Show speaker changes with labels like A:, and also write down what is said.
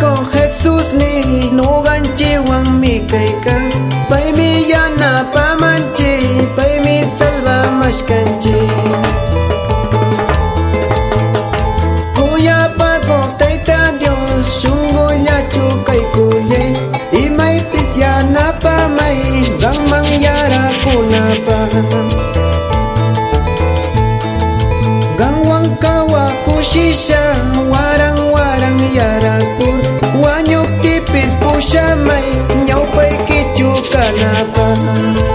A: Con Jesús ni no ganchi wan mi kaika Pai mi yana pamanchi Pai mi salva mashkanchi Kuyapa con taita Dios Shungo ya chukay kuye Imay pis yana pamay Gangmang yara kunapa shamai nyau pai ke chu kanata